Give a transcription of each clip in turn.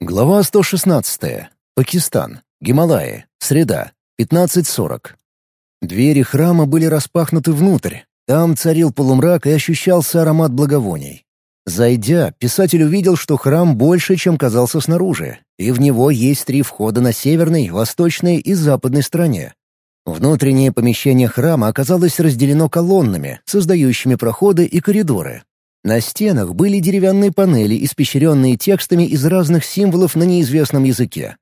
Глава 116. Пакистан. Гималаи. Среда. 15.40. Двери храма были распахнуты внутрь. Там царил полумрак и ощущался аромат благовоний. Зайдя, писатель увидел, что храм больше, чем казался снаружи, и в него есть три входа на северной, восточной и западной стороне. Внутреннее помещение храма оказалось разделено колоннами, создающими проходы и коридоры. На стенах были деревянные панели, испещренные текстами из разных символов на неизвестном языке.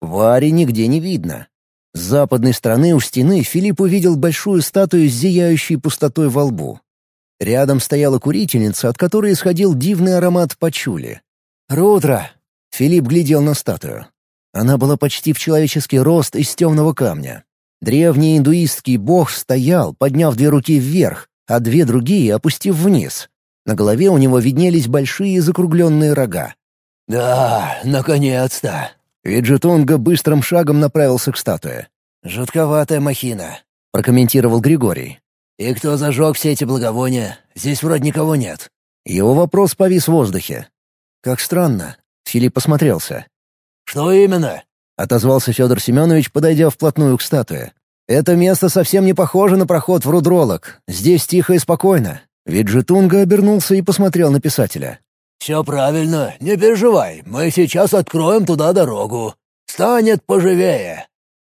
Вари нигде не видно. С западной стороны у стены Филипп увидел большую статую с зияющей пустотой во лбу. Рядом стояла курительница, от которой исходил дивный аромат пачули. «Рудра!» — Филипп глядел на статую. Она была почти в человеческий рост из темного камня. Древний индуистский бог стоял, подняв две руки вверх, а две другие опустив вниз. На голове у него виднелись большие закругленные рога. «Да, наконец-то!» Виджетонга быстрым шагом направился к статуе. «Жутковатая махина», — прокомментировал Григорий. «И кто зажег все эти благовония? Здесь вроде никого нет». Его вопрос повис в воздухе. «Как странно». Филипп посмотрелся. «Что именно?» — отозвался Федор Семенович, подойдя вплотную к статуе. «Это место совсем не похоже на проход в Рудролок. Здесь тихо и спокойно. Виджетунга обернулся и посмотрел на писателя. «Все правильно, не переживай, мы сейчас откроем туда дорогу. Станет поживее».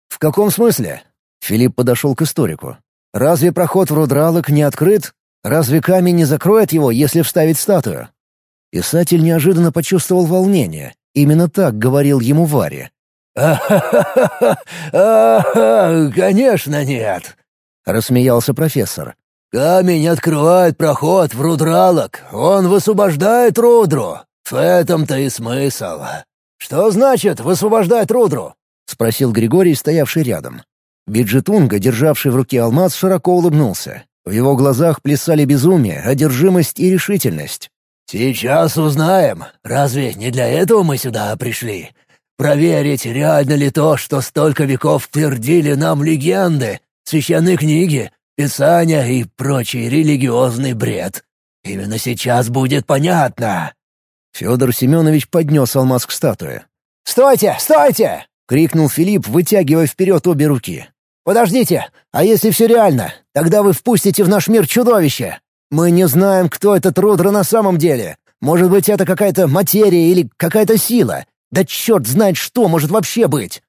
«В каком смысле?» Филипп подошел к историку. «Разве проход в Рудралок не открыт? Разве камень не закроет его, если вставить статую?» Писатель неожиданно почувствовал волнение. Именно так говорил ему Варя. «А-ха-ха! Конечно нет!» — рассмеялся профессор. Камень открывает проход в рудралок, он высвобождает рудру. В этом-то и смысл. Что значит «высвобождать рудру»?» — спросил Григорий, стоявший рядом. Биджетунга, державший в руке алмаз, широко улыбнулся. В его глазах плясали безумие, одержимость и решительность. «Сейчас узнаем. Разве не для этого мы сюда пришли? Проверить, реально ли то, что столько веков твердили нам легенды, священные книги, Писания и прочий религиозный бред. Именно сейчас будет понятно». Федор Семенович поднес алмаз к статуе. «Стойте! Стойте!» — крикнул Филипп, вытягивая вперед обе руки. «Подождите! А если все реально? Тогда вы впустите в наш мир чудовище! Мы не знаем, кто этот Рудра на самом деле. Может быть, это какая-то материя или какая-то сила. Да черт знает, что может вообще быть!»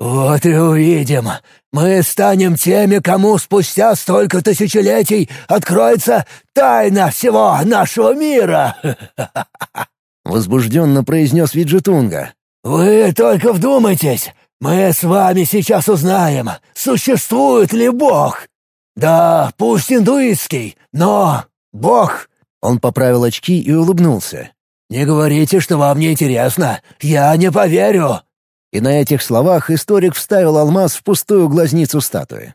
«Вот и увидим. Мы станем теми, кому спустя столько тысячелетий откроется тайна всего нашего мира!» Возбужденно произнес Виджетунга. «Вы только вдумайтесь! Мы с вами сейчас узнаем, существует ли Бог! Да, пусть индуистский, но Бог!» Он поправил очки и улыбнулся. «Не говорите, что вам не интересно. Я не поверю. И на этих словах историк вставил алмаз в пустую глазницу статуи.